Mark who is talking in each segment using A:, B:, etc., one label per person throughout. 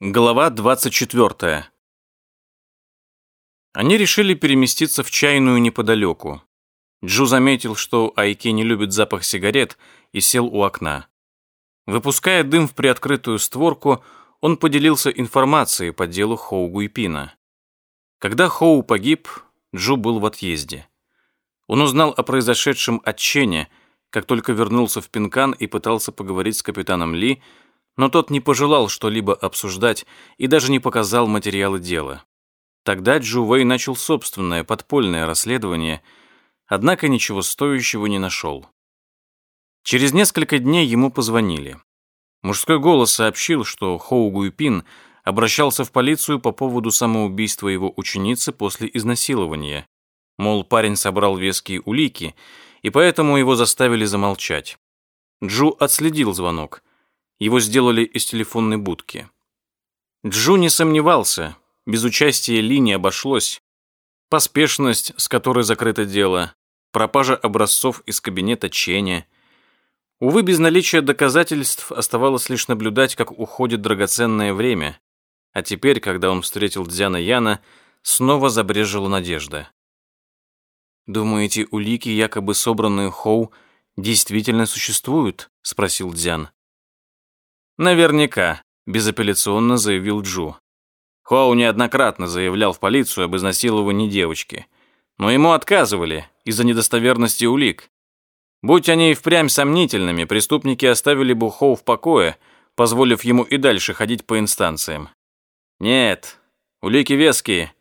A: Глава 24. Они решили переместиться в чайную неподалеку. Джу заметил, что Айки не любит запах сигарет, и сел у окна. Выпуская дым в приоткрытую створку, он поделился информацией по делу Хоу Гуйпина. Когда Хоу погиб, Джу был в отъезде. Он узнал о произошедшем от Ченя, как только вернулся в Пинкан и пытался поговорить с капитаном Ли, но тот не пожелал что-либо обсуждать и даже не показал материалы дела. Тогда Джувей начал собственное подпольное расследование, однако ничего стоящего не нашел. Через несколько дней ему позвонили. Мужской голос сообщил, что Хоу Гуйпин обращался в полицию по поводу самоубийства его ученицы после изнасилования. Мол, парень собрал веские улики, и поэтому его заставили замолчать. Джу отследил звонок – его сделали из телефонной будки. Джу не сомневался, без участия Ли не обошлось. Поспешность, с которой закрыто дело, пропажа образцов из кабинета Ченя. Увы, без наличия доказательств оставалось лишь наблюдать, как уходит драгоценное время. А теперь, когда он встретил Дзяна Яна, снова забрежила надежда. «Думаете, улики, якобы собранные Хоу, действительно существуют?» — спросил Дзян.
B: Наверняка, безапелляционно заявил Джу. Хоу неоднократно заявлял в полицию об изнасиловании девочки, но ему отказывали из-за недостоверности улик. Будь они и впрямь сомнительными, преступники оставили бы Хоу в покое, позволив ему и дальше ходить по инстанциям. Нет, улики веские,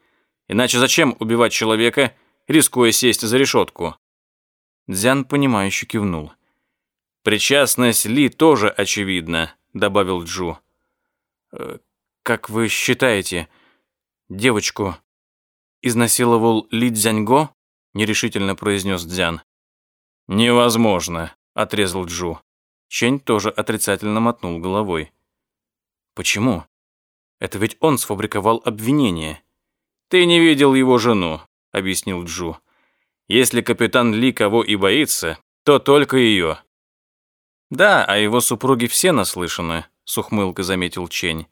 B: иначе зачем убивать человека, рискуя сесть за решетку?
A: Дзян, понимающе кивнул.
B: Причастность Ли тоже очевидна добавил Джу.
A: «Э, «Как вы считаете, девочку изнасиловал Ли Цзяньго?» нерешительно произнес Дзян.
B: «Невозможно», — отрезал Джу.
A: Чень тоже отрицательно мотнул головой. «Почему? Это ведь он сфабриковал обвинение».
B: «Ты не видел его жену», — объяснил Джу. «Если капитан Ли кого и боится, то только ее.
A: «Да, о его супруге все наслышаны», — с ухмылкой заметил Чень.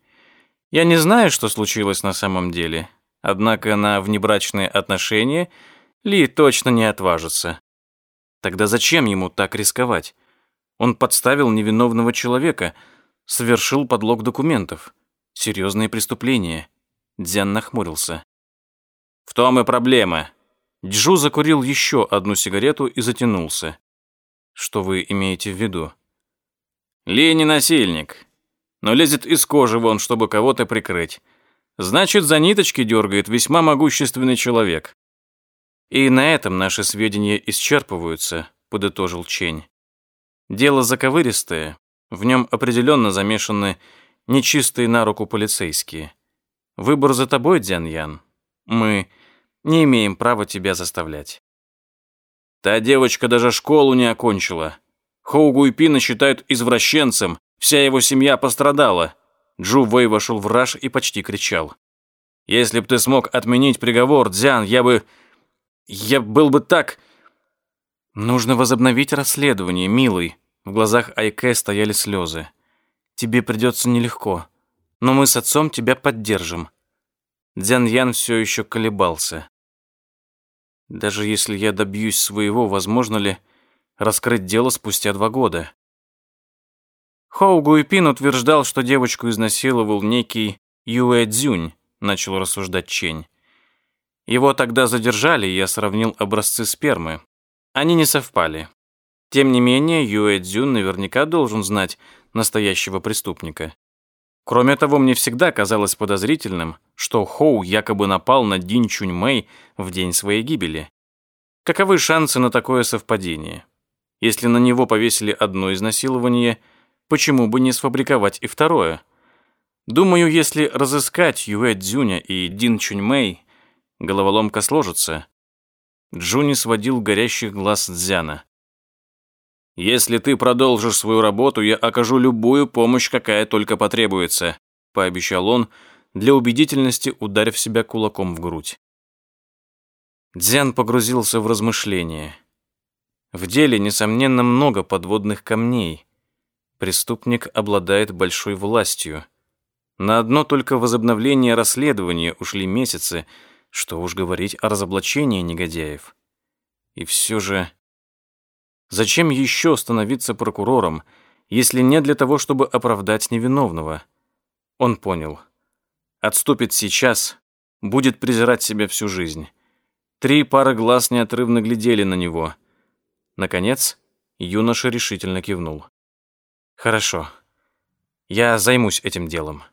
A: «Я не знаю, что случилось на самом деле, однако на внебрачные отношения Ли точно не отважится. Тогда зачем ему так рисковать? Он подставил невиновного человека, совершил подлог документов. Серьезные преступления». Дзян нахмурился.
B: «В том и проблема».
A: Джу закурил еще одну сигарету и затянулся. «Что вы имеете в виду?»
B: Ли насильник, но лезет из кожи вон, чтобы кого-то прикрыть. Значит, за ниточки дергает весьма могущественный человек.
A: И на этом наши сведения исчерпываются, подытожил Чень. Дело заковыристое, в нем определенно замешаны нечистые на руку полицейские. Выбор за тобой, Дзян Ян. Мы не имеем права тебя заставлять.
B: Та девочка даже школу не окончила, Хоу Гуйпина считают извращенцем, вся его семья пострадала. Джу Вэй вошел в раж и почти кричал. «Если б ты смог отменить приговор, Дзян, я бы... я был бы так...»
A: «Нужно возобновить расследование, милый». В глазах Айке стояли слезы. «Тебе придется нелегко, но мы с отцом тебя поддержим». Дзян Ян все еще колебался. «Даже если я добьюсь своего, возможно ли...» раскрыть дело спустя два года. Хоу Гуйпин утверждал, что девочку изнасиловал некий Юэ Цзюнь, начал рассуждать Чень. Его тогда задержали, и я сравнил образцы спермы. Они не совпали. Тем не менее, Юэ Цзюнь наверняка должен знать настоящего преступника. Кроме того, мне всегда казалось подозрительным, что Хоу якобы напал на Дин Чунь Мэй в день своей гибели. Каковы шансы на такое совпадение? Если на него повесили одно изнасилование, почему бы не сфабриковать и второе? Думаю, если разыскать Юэ Цзюня и Дин Чуньмэй, головоломка сложится. Джуни сводил горящих глаз Цзяна.
B: «Если ты продолжишь свою работу, я окажу любую помощь, какая только потребуется», пообещал он, для убедительности ударив себя кулаком в грудь.
A: Дзян погрузился в размышления. В деле, несомненно, много подводных камней. Преступник обладает большой властью. На одно только возобновление расследования ушли месяцы, что уж говорить о разоблачении негодяев. И все же... Зачем еще становиться прокурором, если не для того, чтобы оправдать невиновного? Он понял. Отступит сейчас, будет презирать себя всю жизнь. Три пары глаз неотрывно глядели на него. Наконец, юноша решительно кивнул. «Хорошо. Я займусь этим делом».